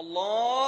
الله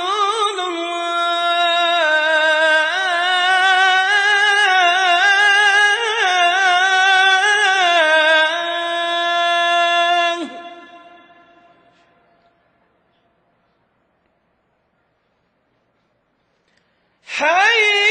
Hi!